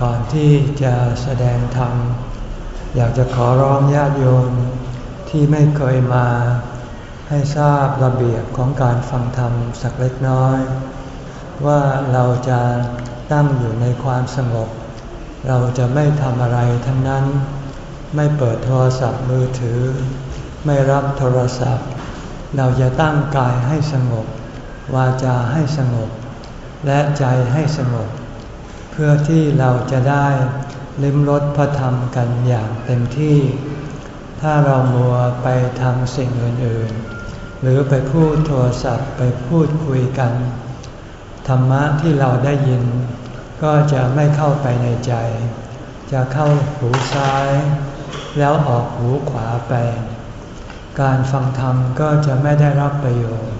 ก่อนที่จะแสดงธรรม อยากจะขอร้องญาติโยมที่ไม่เคยมาให้ทราบระเบียบของการฟังธรรมสักเล็กน้อย ว่าเราจะตั้งอยู่ในความสงบ เราจะไม่ทำอะไรทั้งนั้น ไม่เปิดโทรศัพท์มือถือ ไม่รับโทรศัพท์ เราจะตั้งกายให้สงบ วาจาให้สงบ และใจให้สงบ เพื่อที่เราจะได้ลิ้มรสพระธรรมกันอย่างเต็มที่ ถ้าเรามัวไปทำสิ่งอื่นๆ หรือไปพูดโทรศัพท์ไปพูดคุยกัน ธรรมะที่เราได้ยิน ก็จะไม่เข้าไปในใจ จะเข้าหูซ้าย แล้วออกหูขวาไป การฟังธรรมก็จะไม่ได้รับประโยชน์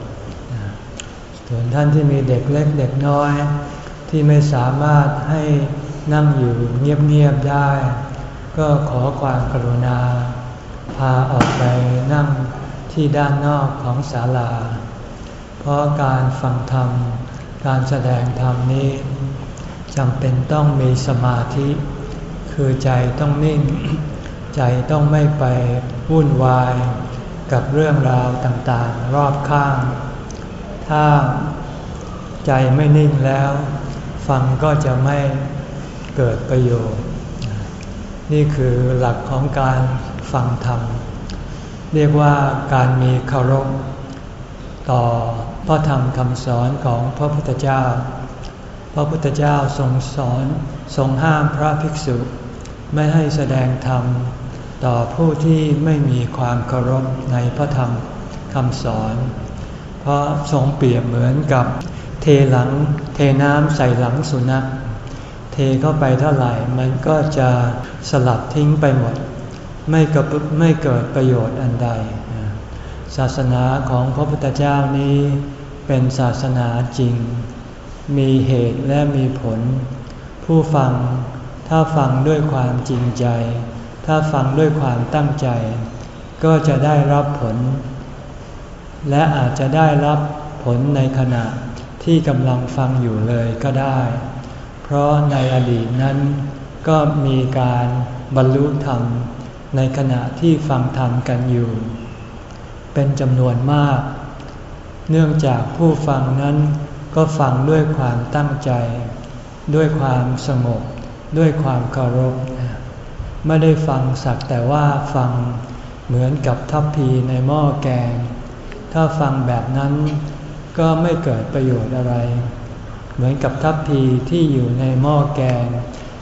ส่วนท่านที่มีเด็กเล็กเด็กน้อย ที่ไม่สามารถให้นั่งอยู่เงียบๆได้ ก็ขอความกรุณา พาออกไปนั่งที่ด้านนอกของศาลา เพราะการฟังธรรม การแสดงธรรมนี้จำเป็นต้องมีสมาธิ คือใจต้องนิ่ง ใจต้องไม่ไปวุ่นวาย กับเรื่องราวต่างๆ รอบข้าง ถ้าใจไม่นิ่งแล้ว ฟังก็จะไม่เกิดประโยชน์ นี่คือหลักของการฟังธรรม เรียกว่าการมีคารพต่อพระธรรมคำสอนของพระพุทธเจ้า พระพุทธเจ้าทรงสอนทรงห้ามพระภิกษุ ไม่ให้แสดงธรรม ต่อผู้ที่ไม่มีความเคารพในพระธรรมคำสอน เพราะทรงเปรียบเหมือนกับ เทหลังเทน้ำใส่หลังสุนัข เทเข้าไปเท่าไหร่มันก็จะสลัดทิ้งไปหมด ไม่กไม่เกิดประโยชน์อันใด ศาสนาของพระพุทธเจ้านี้เป็นศาสนาจริง มีเหตุและมีผล ผู้ฟังถ้าฟังด้วยความจริงใจ ถ้าฟังด้วยความตั้งใจ ก็จะได้รับผล และอาจจะได้รับผลในขณะ ที่กำลังฟังอยู่เลยก็ได้ เพราะในอดีตนั้นก็มีการบรรลุธรรมในขณะที่ฟังธรรมกันอยู่ เป็นจำนวนมาก เนื่องจากผู้ฟังนั้นก็ฟังด้วยความตั้งใจ ด้วยความสงบ ด้วยความเคารพ ไม่ได้ฟังสักแต่ว่าฟังเหมือนกับทัพพีในหม้อแกง ถ้าฟังแบบนั้น ก็ไม่เกิดประโยชน์อะไร เหมือนกับทัพพีที่อยู่ในหม้อแกง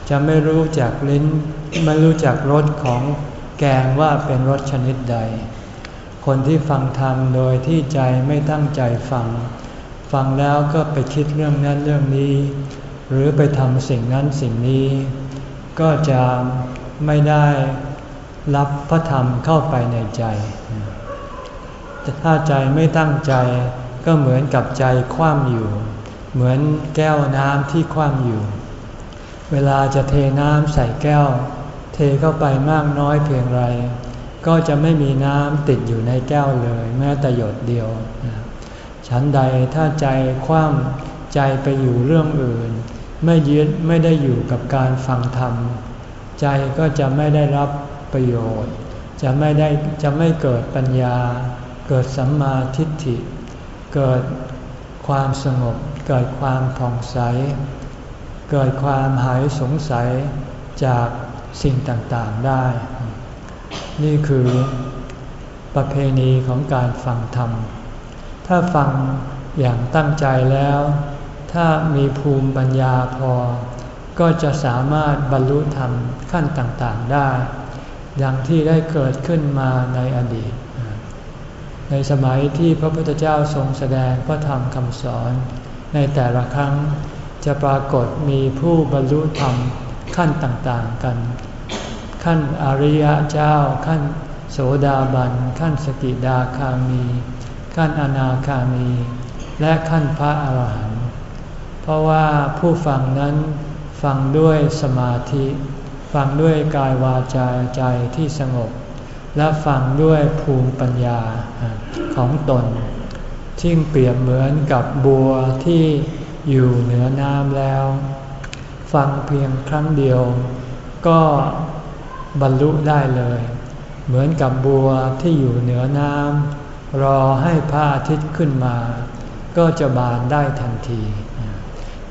จะไม่รู้จักลิ้นไม่รู้จักรสของแกงว่าเป็นรสชนิดใด คนที่ฟังธรรมโดยที่ใจไม่ตั้งใจฟัง ฟังแล้วก็ไปคิดเรื่องนั้นเรื่องนี้ หรือไปทำสิ่งนั้นสิ่งนี้ ก็จะไม่ได้รับพระธรรมเข้าไปในใจแต่ถ้าใจไม่ตั้งใจ ก็เหมือนกับใจคว่ำอยู่ เหมือนแก้วน้ำที่คว่ำอยู่ เวลาจะเทน้ำใส่แก้ว เทเข้าไปมากน้อยเพียงไร ก็จะไม่มีน้ำติดอยู่ในแก้วเลย แม้แต่หยดเดียว ฉันใดถ้าใจคว่ำใจไปอยู่เรื่องอื่น ไม่ยึดไม่ได้อยู่กับการฟังธรรม ใจก็จะไม่ได้รับประโยชน์ จะไม่ได้จะไม่เกิดปัญญา เกิดสัมมาทิฏฐิ เกิดความสงบ เกิดความผ่องใส เกิดความหายสงสัยจากสิ่งต่างๆได้ นี่คือประเพณีของการฟังธรรม ถ้าฟังอย่างตั้งใจแล้ว ถ้ามีภูมิปัญญาพอ ก็จะสามารถบรรลุธรรมขั้นต่างๆได้ อย่างที่ได้เกิดขึ้นมาในอดีต ในสมัยที่พระพุทธเจ้าทรงแสดงพระธรรมคำสอน ในแต่ละครั้งจะปรากฏมีผู้บรรลุธรรมขั้นต่างๆกัน ขั้นอริยะเจ้า ขั้นโสดาบัน ขั้นสกิดาคามี ขั้นอนาคามี และขั้นพระอาหารหันต์เพราะว่าผู้ฟังนั้นฟังด้วยสมาธิ ฟังด้วยกายวาจาใจที่สงบ และฟังด้วยภูมิปัญญาของตนที่เปรียบเหมือนกับบัวที่อยู่เหนือน้ำแล้ว ฟังเพียงครั้งเดียว ก็บรรลุได้เลย เหมือนกับบัวที่อยู่เหนือน้ำรอให้พระอาทิตย์ขึ้นมา ก็จะบานได้ทันที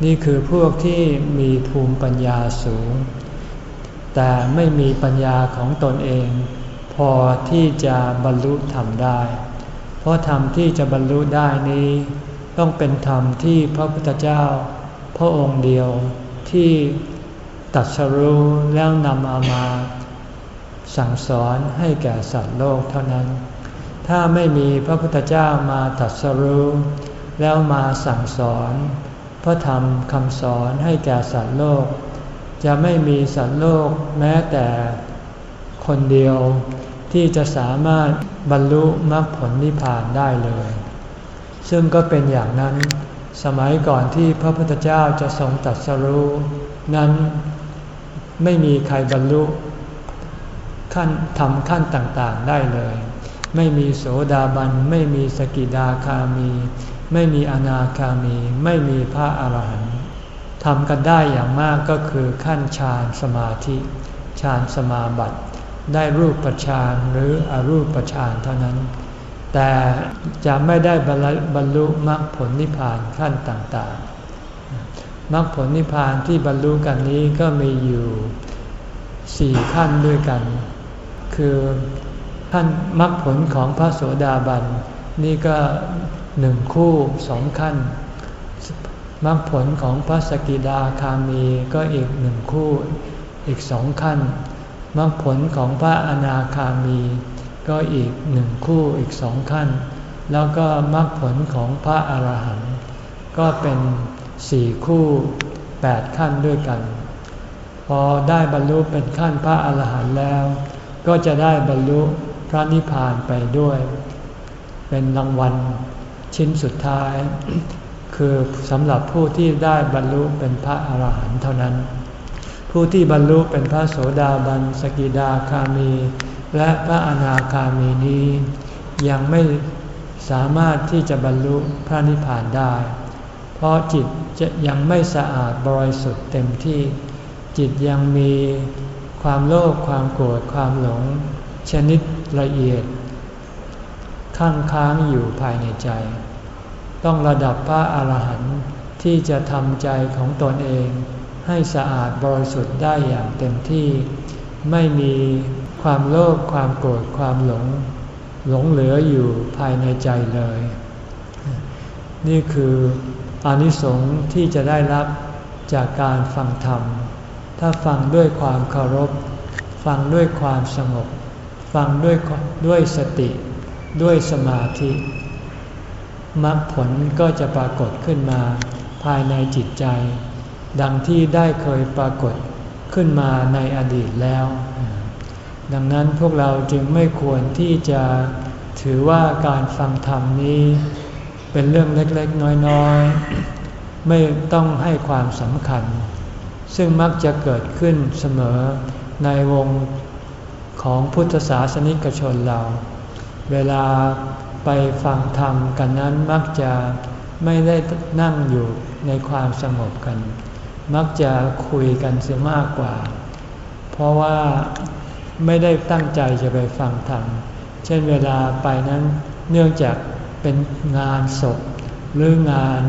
นี่คือพวกที่มีภูมิปัญญาสูง แต่ไม่มีปัญญาของตนเอง พอที่จะบรรลุธรรมได้ เพราะธรรมที่จะบรรลุได้นี้ ต้องเป็นธรรมที่พระพุทธเจ้า พระองค์เดียวที่ตัดสรู้แล้วนำเอามา สั่งสอนให้แก่สัตว์โลกเท่านั้น ถ้าไม่มีพระพุทธเจ้ามาตัดสรู้แล้วมาสั่งสอนพระธรรมคำสอนให้แก่สัตว์โลก จะไม่มีสัตว์โลกแม้แต่ คนเดียวที่จะสามารถบรรลุมรรคผลนิพพานได้เลย ซึ่งก็เป็นอย่างนั้น สมัยก่อนที่พระพุทธเจ้าจะทรงตัดสรู้นั้นไม่มีใครบรรลุขั้นทำขั้นต่างๆได้เลย ไม่มีโสดาบัน ไม่มีสกิดาคามี ไม่มีอนาคามี ไม่มีพระอาหารหันต์ทำกันได้อย่างมากก็คือขั้นฌานสมาธิฌานสมาบัติ ได้รูปฌานหรืออรูปฌานเท่านั้น แต่จะไม่ได้บรรลุมรรคผลนิพพานขั้นต่างๆมรรคผลนิพพานที่บรรลุกันนี้ก็มีอยู่สี่ขั้นด้วยกัน คือขั้นมรรคผลของพระโสดาบันนี่ก็หนึ่งคู่สองขั้นมรรคผลของพระสกิดาคามีก็อีกหนึ่งคู่อีกสองขั้น มรรคผลของพระอนาคามี ก็อีกหนึ่งคู่อีกสองขั้น แล้วก็มรรคผลของพระอรหันต์ก็เป็นสี่คู่แปดขั้นด้วยกัน พอได้บรรลุเป็นขั้นพระอรหันต์แล้ว ก็จะได้บรรลุพระนิพพานไปด้วย เป็นรางวัลชิ้นสุดท้าย คือสำหรับผู้ที่ได้บรรลุเป็นพระอาหารหันต์เท่านั้น ผู้ที่บรรลุเป็นพระโสดาบัน สกิดาคามี และพระอนาคามีนี้ ยังไม่สามารถที่จะบรรลุพระนิพพานได้ เพราะจิตจะยังไม่สะอาดบริสุทธิ์เต็มที่ จิตยังมีความโลภความโกรธความหลง ชนิดละเอียดข้างค้างอยู่ภายในใจ ต้องระดับพระอาหารหันต์ที่จะทำใจของตนเอง ให้สะอาดบริสุทธิ์ได้อย่างเต็มที่ ไม่มีความโลภความโกรธความหลง หลงเหลืออยู่ภายในใจเลย นี่คืออานิสงส์ที่จะได้รับจากการฟังธรรม ถ้าฟังด้วยความเคารพ ฟังด้วยความสงบ ฟังด้วยด้วยสติ ด้วยสมาธิมรรคผลก็จะปรากฏขึ้นมาภายในจิตใจ ดังที่ได้เคยปรากฏขึ้นมาในอดีตแล้ว ดังนั้นพวกเราจึงไม่ควรที่จะถือว่าการฟังธรรมนี้เป็นเรื่องเล็กๆ น้อยๆ ไม่ต้องให้ความสำคัญ ซึ่งมักจะเกิดขึ้นเสมอในวงของพุทธศาสนิกชนเรา เวลาไปฟังธรรมกันนั้นมักจะไม่ได้นั่งอยู่ในความสงบกัน มักจะคุยกันเสียมากกว่า เพราะว่าไม่ได้ตั้งใจจะไปฟังธรรม เช่นเวลาไปนั้นเนื่องจากเป็นงานศพหรืองาน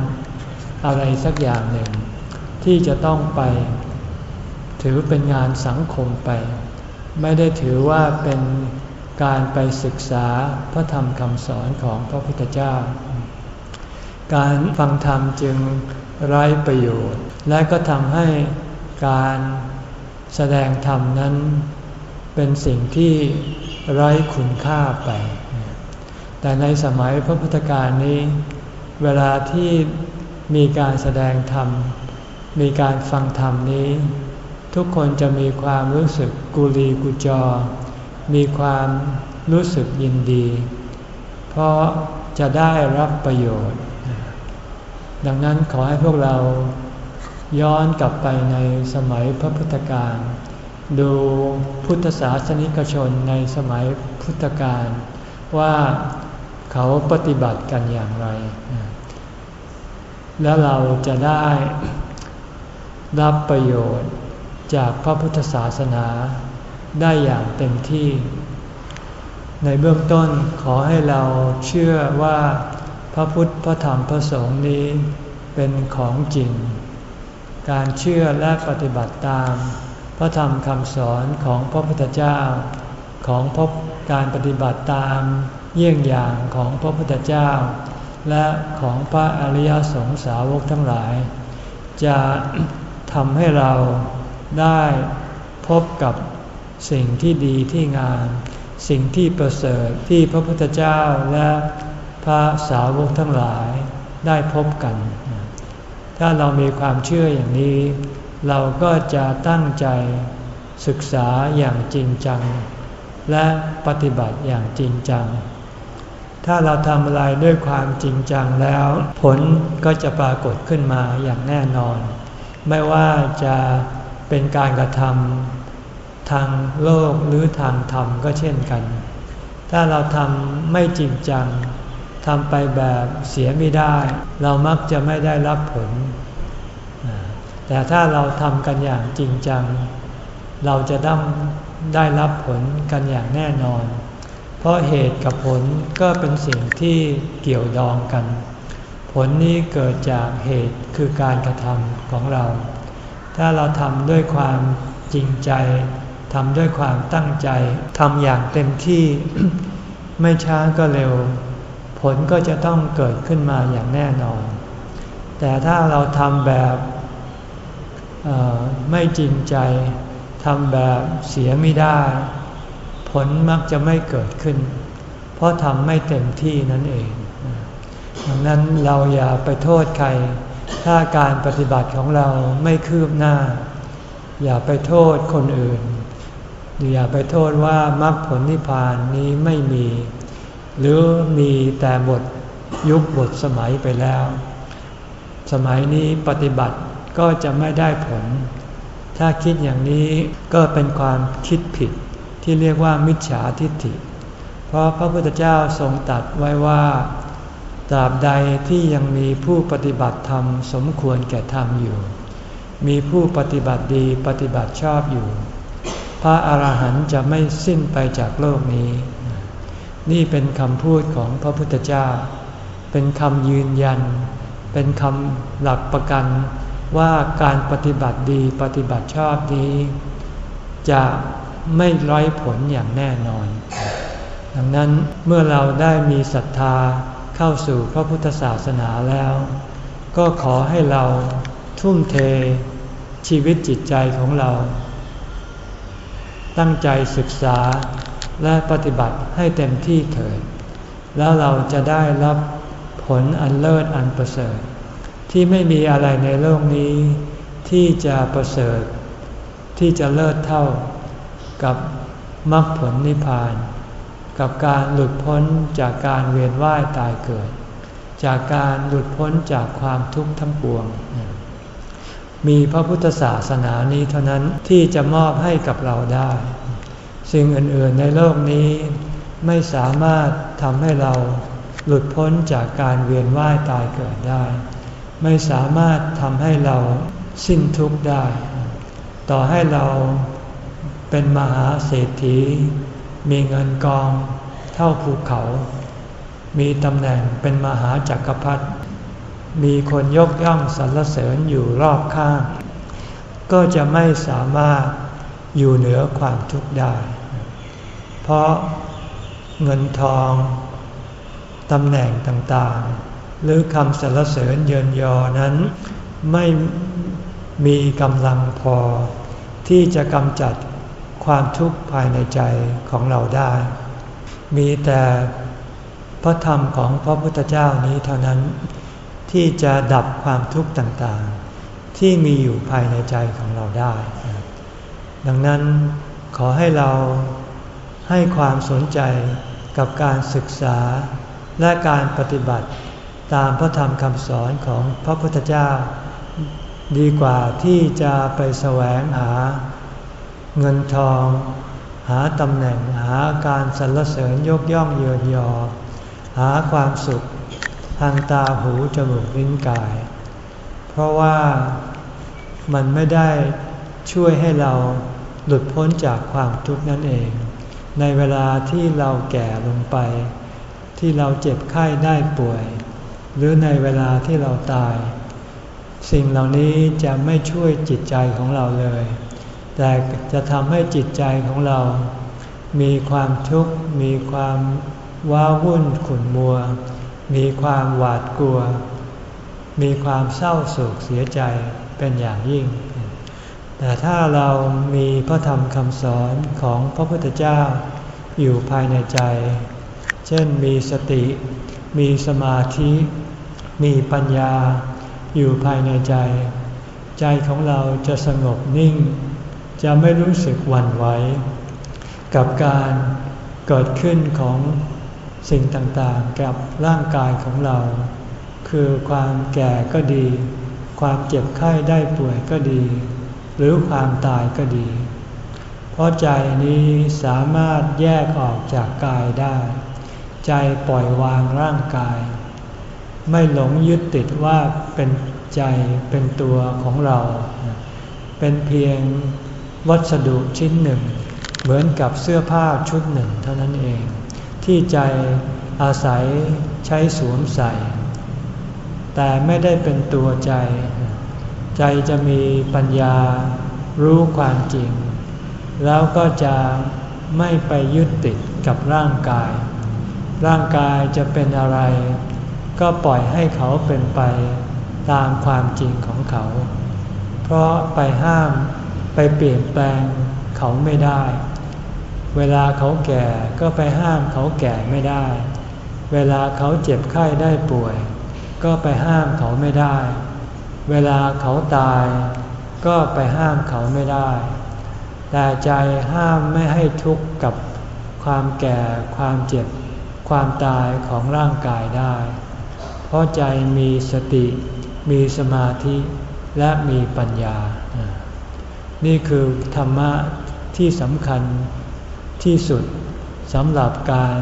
อะไรสักอย่างหนึ่ง ที่จะต้องไป ถือเป็นงานสังคมไป ไม่ได้ถือว่าเป็นการไปศึกษาพระธรรมคำสอนของพระพุทธเจ้า การฟังธรรมจึงไร้ประโยชน์ และก็ทำให้การแสดงธรรมนั้นเป็นสิ่งที่ไร้คุณค่าไป แต่ในสมัยพระพุทธการนี้ เวลาที่มีการแสดงธรรม มีการฟังธรรมนี้ ทุกคนจะมีความรู้สึกกุลีกุจอ มีความรู้สึกยินดี เพราะจะได้รับประโยชน์ ดังนั้นขอให้พวกเรา ย้อนกลับไปในสมัยพระพุทธการ ดูพุทธศาสนิกชนในสมัยพุทธกาลว่าเขาปฏิบัติกันอย่างไร แล้วเราจะได้รับประโยชน์จากพระพุทธศาสนาได้อย่างเต็มที่ ในเบื้องต้นขอให้เราเชื่อว่าพระพุทธพระธรรมพระสงฆ์นี้เป็นของจริง การเชื่อและปฏิบัติตาม พระธรรมคำสอนของพระพุทธเจ้า ของพบการปฏิบัติตามเยี่ยงอย่างของพระพุทธเจ้า และของพระอริยสงสาวกทั้งหลาย จะทำให้เราได้พบกับสิ่งที่ดีที่งาม สิ่งที่ประเสริฐที่พระพุทธเจ้าและพระสาวกทั้งหลายได้พบกัน ถ้าเรามีความเชื่ออย่างนี้ เราก็จะตั้งใจศึกษาอย่างจริงจัง และปฏิบัติอย่างจริงจัง ถ้าเราทำอะไรด้วยความจริงจังแล้ว ผลก็จะปรากฏขึ้นมาอย่างแน่นอน ไม่ว่าจะเป็นการกระทำทางโลกหรือทางธรรมก็เช่นกัน ถ้าเราทำไม่จริงจัง ทำไปแบบเสียไม่ได้ เรามักจะไม่ได้รับผล แต่ถ้าเราทำกันอย่างจริงจัง เราจะต้องได้รับผลกันอย่างแน่นอน เพราะเหตุกับผลก็เป็นสิ่งที่เกี่ยวดองกัน ผลนี้เกิดจากเหตุคือการกระทำของเรา ถ้าเราทำด้วยความจริงใจทำด้วยความตั้งใจทำอย่างเต็มที่ ไม่ช้าก็เร็ว ผลก็จะต้องเกิดขึ้นมาอย่างแน่นอน แต่ถ้าเราทำแบบไม่จริงใจทำแบบเสียไม่ได้ ผลมักจะไม่เกิดขึ้น เพราะทำไม่เต็มที่นั่นเองดังนั้นเราอย่าไปโทษใคร ถ้าการปฏิบัติของเราไม่คืบหน้า อย่าไปโทษคนอื่น อย่าไปโทษว่ามรรคผลนิพพานนี้ไม่มี หรือมีแต่หมดยุคหมดสมัยไปแล้ว สมัยนี้ปฏิบัติก็จะไม่ได้ผล ถ้าคิดอย่างนี้ก็เป็นความคิดผิดที่เรียกว่ามิจฉาทิฏฐิ เพราะพระพุทธเจ้าทรงตัดไว้ว่าตราบใดที่ยังมีผู้ปฏิบัติธรรมสมควรแก่ธรรมอยู่ มีผู้ปฏิบัติดีปฏิบัติชอบอยู่ พระอาหารหันต์จะไม่สิ้นไปจากโลกนี้ นี่เป็นคำพูดของพระพุทธเจ้า เป็นคำยืนยัน เป็นคำหลักประกันว่าการปฏิบัติดีปฏิบัติชอบนี้ จะไม่ร้อยผลอย่างแน่นอน ดังนั้นเมื่อเราได้มีศรัทธาเข้าสู่พระพุทธศาสนาแล้ว ก็ขอให้เราทุ่มเทชีวิตจิตใจของเรา ตั้งใจศึกษา และปฏิบัติให้เต็มที่เถิด แล้วเราจะได้รับผลอันเลิศอันประเสริฐ ที่ไม่มีอะไรในโลกนี้ ที่จะประเสริฐ ที่จะเลิศเท่า กับมรรคผลนิพพาน กับการหลุดพ้นจากการเวียนว่ายตายเกิด จากการหลุดพ้นจากความทุกข์ทั้งปวง มีพระพุทธศาสนานี้เท่านั้นที่จะมอบให้กับเราได้ สิ่งอื่นๆในโลกนี้ ไม่สามารถทำให้เราหลุดพ้นจากการเวียนว่ายตายเกิดได้ ไม่สามารถทำให้เราสิ้นทุกข์ได้ ต่อให้เราเป็นมหาเศรษฐี มีเงินกองเท่าภูเขา มีตำแหน่งเป็นมหาจักรพรรดิมีคนยกย่องสรรเสริญอยู่รอบข้าง ก็จะไม่สามารถ อยู่เหนือความทุกข์ได้ เพราะเงินทองตำแหน่งต่างๆ หรือคำสรรเสริญเยินยอนั้นไม่มีกำลังพอ ที่จะกำจัดความทุกข์ภายในใจของเราได้ มีแต่พระธรรมของพระพุทธเจ้านี้เท่านั้นที่จะดับความทุกข์ต่างๆ ที่มีอยู่ภายในใจของเราได้ ดังนั้นขอให้เราให้ความสนใจกับการศึกษาและการปฏิบัติตามพระธรรมคำสอนของพระพุทธเจ้า ดีกว่าที่จะไปแสวงหา เงินทอง หาตำแหน่งหาการสรรเสริญยกย่องเยินยอ หาความสุขทางตาหูจมูกลิ้นกาย เพราะว่ามันไม่ได้ ช่วยให้เราหลุดพ้นจากความทุกข์นั่นเอง ในเวลาที่เราแก่ลงไป ที่เราเจ็บไข้ได้ป่วย หรือในเวลาที่เราตาย สิ่งเหล่านี้จะไม่ช่วยจิตใจของเราเลย แต่จะทำให้จิตใจของเรา มีความทุกข์ มีความว้าวุ่นขุ่นมัว มีความหวาดกลัว มีความเศร้าโศกเสียใจเป็นอย่างยิ่ง แต่ถ้าเรามีพระธรรมคำสอนของพระพุทธเจ้าอยู่ภายในใจ เช่นมีสติ มีสมาธิ มีปัญญา อยู่ภายในใจ ใจของเราจะสงบนิ่ง จะไม่รู้สึกหวั่นไหวกับการเกิดขึ้นของสิ่งต่างๆ กับร่างกายของเรา คือความแก่ก็ดี ความเจ็บไข้ได้ป่วยก็ดี หรือความตายก็ดี เพราะใจนี้สามารถแยกออกจากกายได้ ใจปล่อยวางร่างกาย ไม่หลงยึดติดว่าเป็นใจเป็นตัวของเรา เป็นเพียงวัสดุชิ้นหนึ่ง เหมือนกับเสื้อผ้าชุดหนึ่งเท่านั้นเอง ที่ใจอาศัยใช้สวมใส่ แต่ไม่ได้เป็นตัวใจ ใจจะมีปัญญารู้ความจริง แล้วก็จะไม่ไปยึดติดกับร่างกาย ร่างกายจะเป็นอะไร ก็ปล่อยให้เขาเป็นไปตามความจริงของเขา เพราะไปห้ามไปเปลี่ยนแปลงเขาไม่ได้ เวลาเขาแก่ก็ไปห้ามเขาแก่ไม่ได้ เวลาเขาเจ็บไข้ได้ป่วย ก็ไปห้ามเขาไม่ได้ เวลาเขาตายก็ไปห้ามเขาไม่ได้ แต่ใจห้ามไม่ให้ทุกข์กับความแก่ ความเจ็บ ความตายของร่างกายได้ เพราะใจมีสติ มีสมาธิและมีปัญญา นี่คือธรรมะที่สำคัญที่สุดสำหรับการ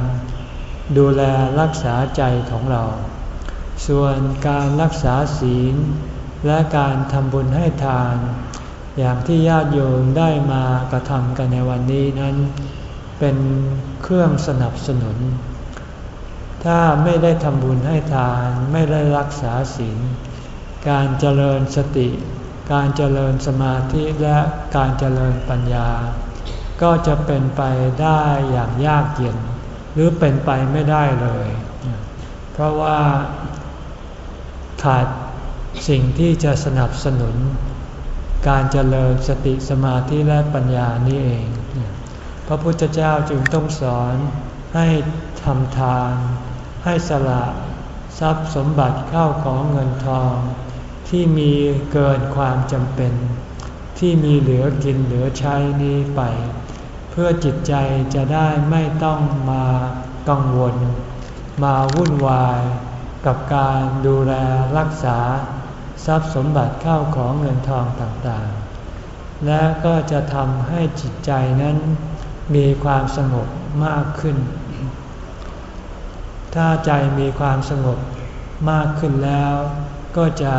ดูแลรักษาใจของเรา ส่วนการรักษาศีล และการทำบุญให้ทาน อย่างที่ญาติโยมได้มากระทำกันในวันนี้นั้น เป็นเครื่องสนับสนุน ถ้าไม่ได้ทำบุญให้ทานไม่ได้รักษาศีลการเจริญสติ การเจริญสมาธิและการเจริญปัญญา ก็จะเป็นไปได้อย่างยากเย็น หรือเป็นไปไม่ได้เลย เพราะว่าขาด สิ่งที่จะสนับสนุน การเจริญสติสมาธิและปัญญานี่เอง พระพุทธเจ้าจึงต้องสอนให้ทำทาน ให้สละทรัพย์สมบัติเข้าของเงินทอง ที่มีเกินความจำเป็น ที่มีเหลือกินเหลือใช้นี้ไป เพื่อจิตใจจะได้ไม่ต้องมากังวล มาวุ่นวาย กับการดูแลรักษา ทรัพย์สมบัติเข้าของเงินทองต่างๆ และก็จะทำให้จิตใจนั้นมีความสงบมากขึ้น ถ้าใจมีความสงบมากขึ้นแล้ว ก็จะ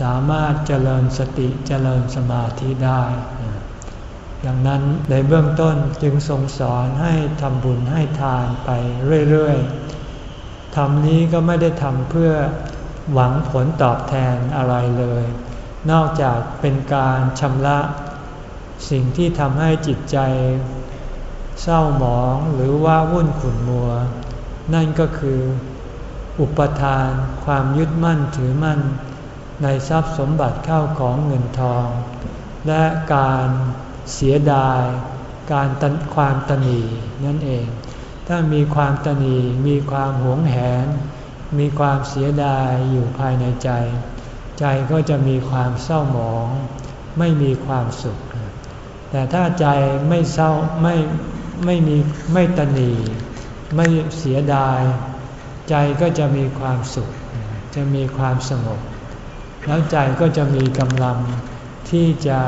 สามารถเจริญสติเจริญสมาธิได้ ดังนั้นในเบื้องต้นจึงทรงสอนให้ทำบุญให้ทานไปเรื่อยๆทำนี้ก็ไม่ได้ทำเพื่อ หวังผลตอบแทนอะไรเลย นอกจากเป็นการชำระสิ่งที่ทำให้จิตใจเศร้าหมองหรือว่าวุ่นขุ่นมัว นั่นก็คือ อุปทานความยึดมั่นถือมั่น ในทรัพย์สมบัติเข้าของเงินทอง และการเสียดาย การตันความตนีนั่นเอง ถ้ามีความตนีมีความหวงแหน มีความเสียดายอยู่ภายในใจ ใจก็จะมีความเศร้าหมอง ไม่มีความสุข แต่ถ้าใจไม่เศร้าไม่ไม่มีไม่ตนีไม่เสียดาย ใจก็จะมีความสุข จะมีความสงบ แล้วใจก็จะมีกำลังที่จะ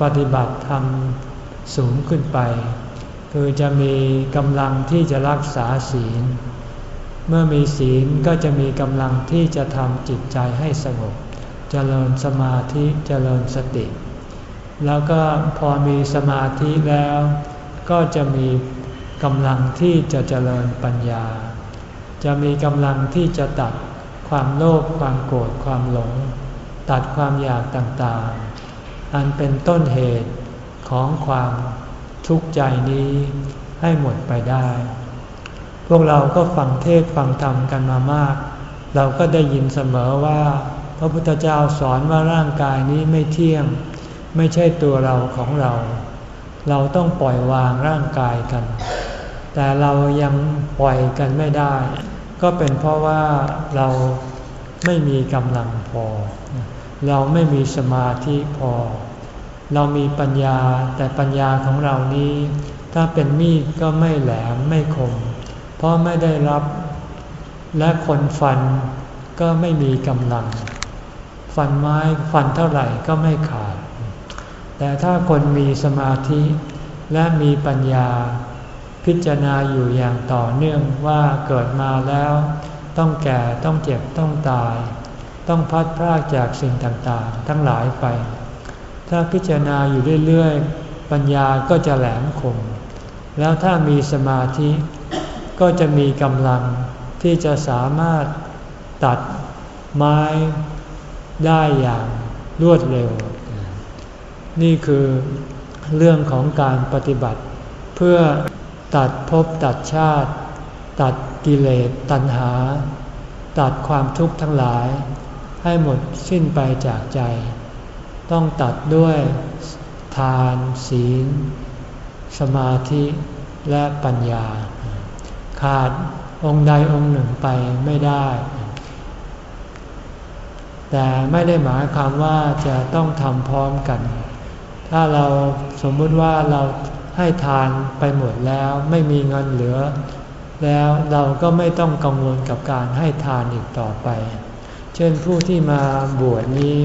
ปฏิบัติธรรมสูงขึ้นไป คือจะมีกำลังที่จะรักษาศีล เมื่อมีศีลก็จะมีกำลังที่จะทำจิตใจให้สงบจเจริญสมาธิเจริญสติ แล้วก็พอมีสมาธิแล้ว ก็จะมีกำลังที่จะเจริญปัญญา จะมีกำลังที่จะตัดความโลภความโกรธความหลง ตัดความอยากต่างๆ อันเป็นต้นเหตุของความทุกข์ใจนี้ให้หมดไปได้ พวกเราก็ฟังเทศฟังธรรมกันมามาก เราก็ได้ยินเสมอว่า พระพุทธเจ้าสอนว่าร่างกายนี้ไม่เที่ยง ไม่ใช่ตัวเราของเรา เราต้องปล่อยวางร่างกายกัน แต่เรายังปล่อยกันไม่ได้ ก็เป็นเพราะว่าเราไม่มีกำลังพอ เราไม่มีสมาธิพอ เรามีปัญญาแต่ปัญญาของเรานี้ ถ้าเป็นมีดก็ไม่แหลมไม่คม เพราะไม่ได้รับ และคนฟันก็ไม่มีกำลัง ฟันไม้ฟันเท่าไหร่ก็ไม่ขาด แต่ถ้าคนมีสมาธิและมีปัญญา พิจารณาอยู่อย่างต่อเนื่องว่าเกิดมาแล้ว ต้องแก่ต้องเจ็บต้องตาย ต้องพัดพรากจากสิ่งต่างๆ ทั้งหลายไป ถ้าพิจารณาอยู่เรื่อยๆปัญญาก็จะแหลมคม แล้วถ้ามีสมาธิ ก็จะมีกำลังที่จะสามารถตัดไม้ได้อย่างรวดเร็ว นี่คือเรื่องของการปฏิบัติ เพื่อตัดภพตัดชาติ ตัดกิเลสตัณหา ตัดความทุกข์ทั้งหลาย ให้หมดสิ้นไปจากใจ ต้องตัดด้วยทาน ศีล สมาธิและปัญญา ขาดองค์ใดองค์หนึ่งไปไม่ได้ แต่ไม่ได้หมายความว่าจะต้องทำพร้อมกัน ถ้าเราสมมุติว่าเราให้ทานไปหมดแล้วไม่มีเงินเหลือ แล้วเราก็ไม่ต้องกังวลกับการให้ทานอีกต่อไป เช่นผู้ที่มาบวชนี้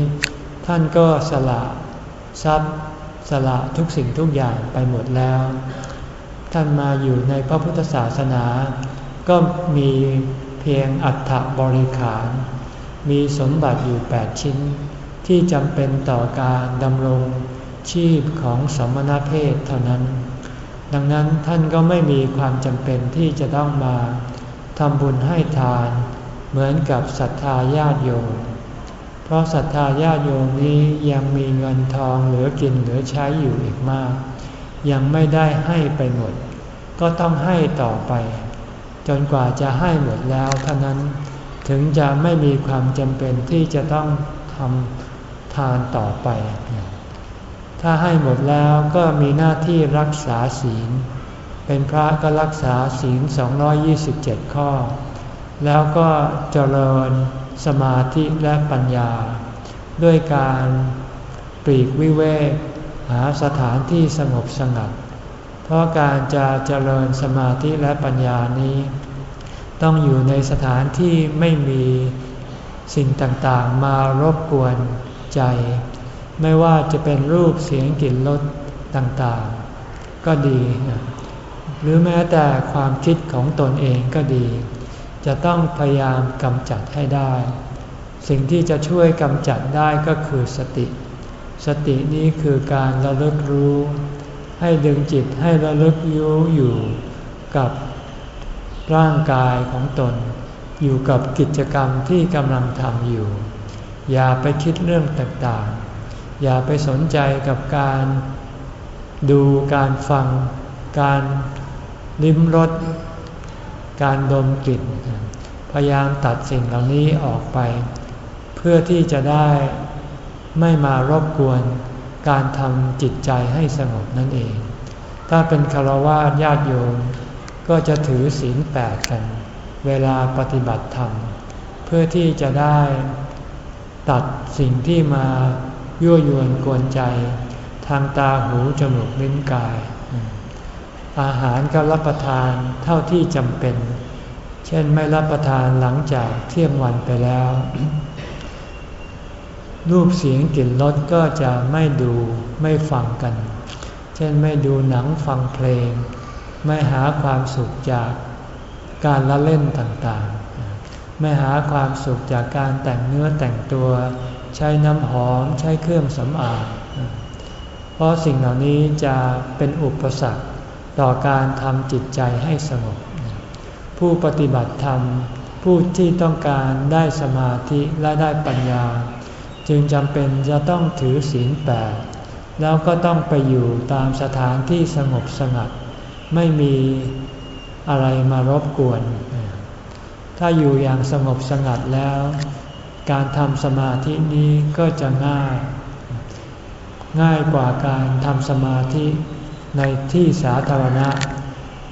ท่านก็สละทรัพย์สละทุกสิ่งทุกอย่างไปหมดแล้ว ท่านมาอยู่ในพระพุทธศาสนา ก็มีเพียงอัฐบริขาร มีสมบัติอยู่แปดชิ้น ที่จำเป็นต่อการดำรงชีพของสมณเพศเท่านั้น ดังนั้นท่านก็ไม่มีความจำเป็นที่จะต้องมาทำบุญให้ทาน เหมือนกับศรัทธาญาติโยม เพราะศรัทธาญาติโยมนี้ยังมีเงินทองเหลือกินเหลือใช้อยู่อีกมาก ยังไม่ได้ให้ไปหมด ก็ต้องให้ต่อไป จนกว่าจะให้หมดแล้วเท่านั้นถึงจะไม่มีความจำเป็นที่จะต้องทำทานต่อไป ถ้าให้หมดแล้วก็มีหน้าที่รักษาศีล เป็นพระก็รักษาศีล 227 ข้อ แล้วก็เจริญสมาธิและปัญญา ด้วยการปลีกวิเวก หาสถานที่สงบสงัด เพราะการจะเจริญสมาธิและปัญญานี้ ต้องอยู่ในสถานที่ไม่มีสิ่งต่างๆมารบกวนใจ ไม่ว่าจะเป็นรูปเสียงกลิ่นรสต่างๆ ก็ดี หรือแม้แต่ความคิดของตนเองก็ดี จะต้องพยายามกำจัดให้ได้ สิ่งที่จะช่วยกำจัดได้ก็คือสติ สตินี้คือการระลึกรู้ ให้ดึงจิตให้ระลึกยูอยู่กับร่างกายของตน อยู่กับกิจกรรมที่กำลังทำอยู่ อย่าไปคิดเรื่องต่างๆ อย่าไปสนใจกับการดูการฟัง การลิ้มรสการดมกลิ่นพยายามตัดสิ่งเหล่านี้ออกไป เพื่อที่จะได้ ไม่มารบกวนการทำจิตใจให้สงบนั่นเอง ถ้าเป็นคารวะญาติโยมก็จะถือศีลแปดกัน เวลาปฏิบัติธรรม เพื่อที่จะได้ตัดสิ่งที่มายั่วยวนกวนใจ ทางตาหูจมูกลิ้นกาย อาหารก็รับประทานเท่าที่จำเป็น เช่นไม่รับประทานหลังจากเที่ยงวันไปแล้ว รูปเสียงกลิ่นรสก็จะไม่ดูไม่ฟังกัน เช่นไม่ดูหนังฟังเพลง ไม่หาความสุขจากการละเล่นต่างๆ ไม่หาความสุขจากการแต่งเนื้อแต่งตัว ใช้น้ำหอมใช้เครื่องสำอางเพราะสิ่งเหล่านี้จะเป็นอุปสรรคต่อการทำจิตใจให้สงบ ผู้ปฏิบัติธรรม ผู้ที่ต้องการได้สมาธิและได้ปัญญา จึงจำเป็นจะต้องถือศีลแปดแล้วก็ต้องไปอยู่ตามสถานที่สงบสงัด ไม่มีอะไรมารบกวน ถ้าอยู่อย่างสงบสงัดแล้ว การทำสมาธินี้ก็จะง่าย ง่ายกว่าการทำสมาธิในที่สาธารณะ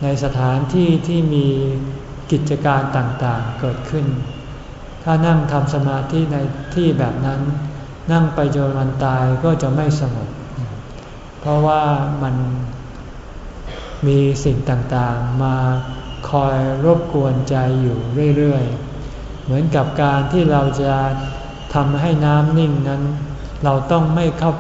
ในสถานที่ที่มีกิจการต่างๆเกิดขึ้น ถ้านั่งทำสมาธิในที่แบบนั้น นั่งไปจนวันตายก็จะไม่สงบ เพราะว่ามันมีสิ่งต่างๆ มาคอยรบกวนใจอยู่เรื่อยๆ เหมือนกับการที่เราจะทำให้น้ำนิ่งนั้น เราต้องไม่เข้า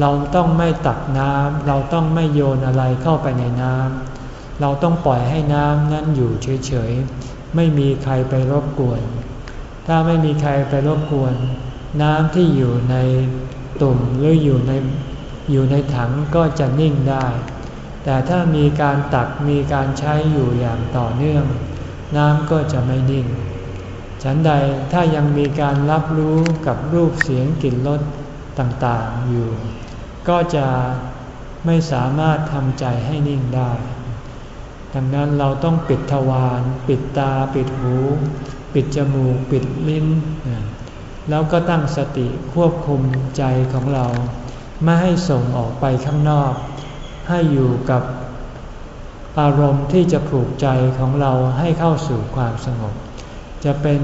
เราต้องไม่ตักน้ำเราต้องไม่โยนอะไรเข้าไปในน้ำเราต้องปล่อยให้น้ำนั้นอยู่เฉยๆ ไม่มีใครไปรบกวน ถ้าไม่มีใครไปรบกวน น้ำที่อยู่ในตุ่มหรืออยู่ในอยู่ในถังก็จะนิ่งได้ แต่ถ้ามีการตักมีการใช้อยู่อย่างต่อเนื่อง น้ำก็จะไม่นิ่ง ฉันใดถ้ายังมีการรับรู้กับรูปเสียงกลิ่นรสต่างๆอยู่ ก็จะไม่สามารถทำใจให้นิ่งได้ ดังนั้นเราต้องปิดทวาร ปิดตา ปิดหู ปิดจมูกปิดลิ้น แล้วก็ตั้งสติควบคุมใจของเรา ไม่ให้ส่งออกไปข้างนอก ให้อยู่กับอารมณ์ที่จะผูกใจของเราให้เข้าสู่ความสงบ จะเป็น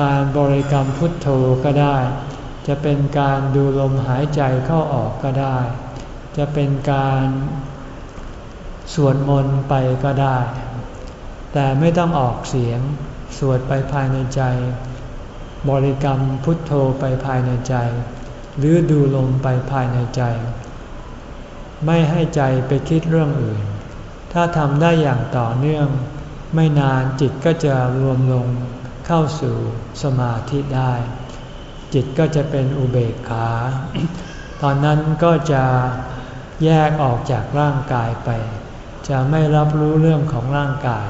การบริกรรมพุทโธก็ได้ จะเป็นการดูลมหายใจเข้าออกก็ได้ จะเป็นการสวดมนต์ไปก็ได้ แต่ไม่ต้องออกเสียง สวดไปภายในใจ บริกรรมพุทโธไปภายในใจ หรือดูลมไปภายในใจ ไม่ให้ใจไปคิดเรื่องอื่น ถ้าทำได้อย่างต่อเนื่อง ไม่นานจิตก็จะรวมลงเข้าสู่สมาธิได้ จิตก็จะเป็นอุเบกขา ตอนนั้นก็จะแยกออกจากร่างกายไป จะไม่รับรู้เรื่องของร่างกาย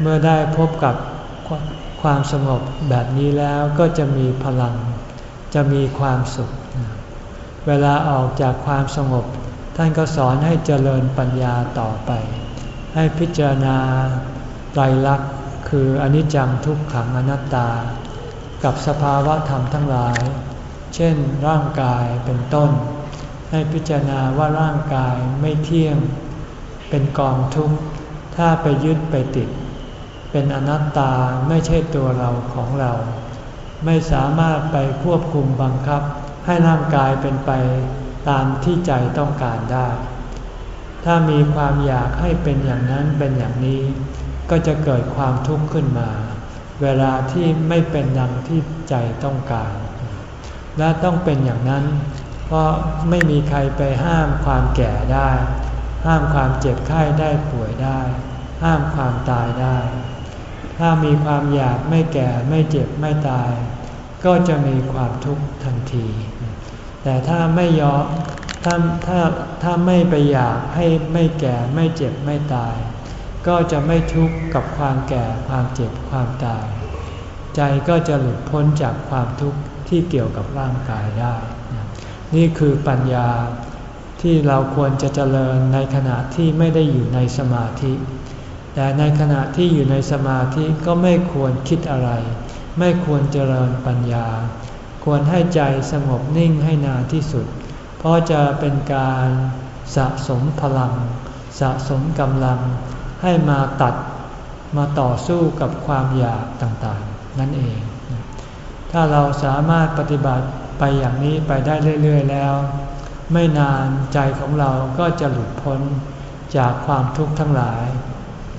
เมื่อได้พบกับความสงบแบบนี้แล้วก็จะมีพลัง จะมีความสุข เวลาออกจากความสงบ ท่านก็สอนให้เจริญปัญญาต่อไป ให้พิจารณาไตรลักษณ์คืออนิจจังทุกขังอนัตตา กับสภาวะธรรมทั้งหลาย เช่นร่างกายเป็นต้น ให้พิจารณาว่าร่างกายไม่เที่ยง เป็นกองทุกข์ ถ้าไปยึดไปติด เป็นอนัตตาไม่ใช่ตัวเราของเรา ไม่สามารถไปควบคุมบังคับ ให้ร่างกายเป็นไปตามที่ใจต้องการได้ ถ้ามีความอยากให้เป็นอย่างนั้นเป็นอย่างนี้ ก็จะเกิดความทุกข์ขึ้นมา เวลาที่ไม่เป็นดังที่ใจต้องการ และต้องเป็นอย่างนั้น เพราะไม่มีใครไปห้ามความแก่ได้ ห้ามความเจ็บไข้ได้ป่วยได้ ห้ามความตายได้ ถ้ามีความอยากไม่แก่ไม่เจ็บไม่ตาย ก็จะมีความทุกข์ทันที แต่ถ้าไม่ยอมถ้าถ้าถ้าไม่ไปอยากให้ไม่แก่ไม่เจ็บไม่ตาย ก็จะไม่ทุกข์กับความแก่ความเจ็บความตาย ใจก็จะหลุดพ้นจากความทุกข์ที่เกี่ยวกับร่างกายได้ นี่คือปัญญาที่เราควรจะเจริญในขณะที่ไม่ได้อยู่ในสมาธิ แต่ในขณะที่อยู่ในสมาธิก็ไม่ควรคิดอะไร ไม่ควรเจริญปัญญา ควรให้ใจสงบนิ่งให้นานที่สุด เพราะจะเป็นการสะสมพลัง สะสมกำลัง ให้มาตัดมาต่อสู้กับความอยากต่างๆ นั่นเอง ถ้าเราสามารถปฏิบัติไปอย่างนี้ไปได้เรื่อยๆแล้ว ไม่นานใจของเราก็จะหลุดพ้นจากความทุกข์ทั้งหลาย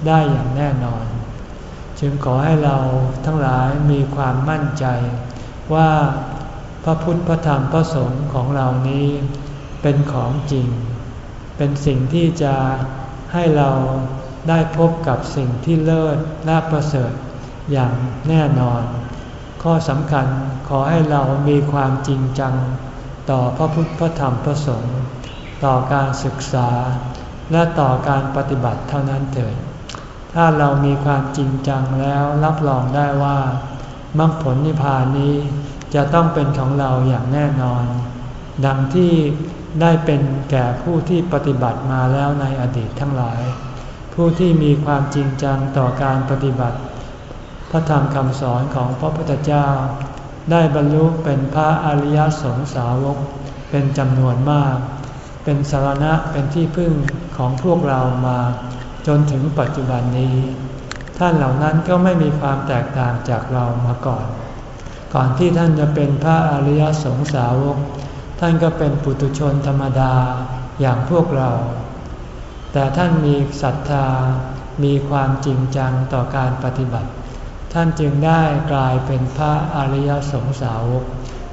ได้อย่างแน่นอน จึงขอให้เราทั้งหลายมีความมั่นใจ ว่าพระพุทธพระธรรมพระสงฆ์ของเรานี้เป็นของจริง เป็นสิ่งที่จะให้เราได้พบกับสิ่งที่เลิศและประเสริฐอย่างแน่นอน ข้อสำคัญขอให้เรามีความจริงจัง ต่อพระพุทธพระธรรมพระสงฆ์ต่อการศึกษา และต่อการปฏิบัติเท่านั้นเถิด ถ้าเรามีความจริงจังแล้วรับรองได้ว่ามรรคผลนิพพานนี้จะต้องเป็นของเราอย่างแน่นอน ดังที่ได้เป็นแก่ผู้ที่ปฏิบัติมาแล้วในอดีตทั้งหลาย ผู้ที่มีความจริงจังต่อการปฏิบัติ พระธรรมคำสอนของพระพุทธเจ้า ได้บรรลุเป็นพระอริยสงสาวก เป็นจำนวนมาก เป็นสารณะเป็นที่พึ่งของพวกเรามา จนถึงปัจจุบันนี้ ท่านเหล่านั้นก็ไม่มีความแตกต่างจากเรามาก่อน ก่อนที่ท่านจะเป็นพระอริยสงสาวก ท่านก็เป็นปุถุชนธรรมดาอย่างพวกเรา แต่ท่านมีศรัทธา มีความจริงจังต่อการปฏิบัติ ท่านจึงได้กลายเป็นพระอริยสงสาวก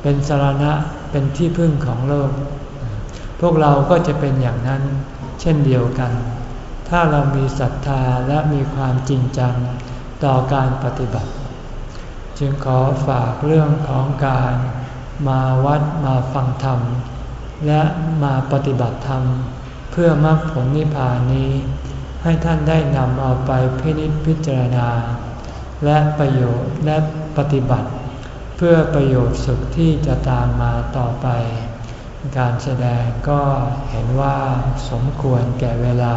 เป็นสารณะ เป็นที่พึ่งของโลก พวกเราก็จะเป็นอย่างนั้นเช่นเดียวกัน ถ้าเรามีศรัทธาและมีความจริงจังต่อการปฏิบัติ จึงขอฝากเรื่องของการมาวัดมาฟังธรรม และมาปฏิบัติธรรม เพื่อมรรคผลนิพพานนี้ ให้ท่านได้นำเอาไปพินิจพิจารณา และประโยชน์และปฏิบัติ เพื่อประโยชน์สุขที่จะตามมาต่อไป การแสดงก็เห็นว่าสมควรแก่เวลา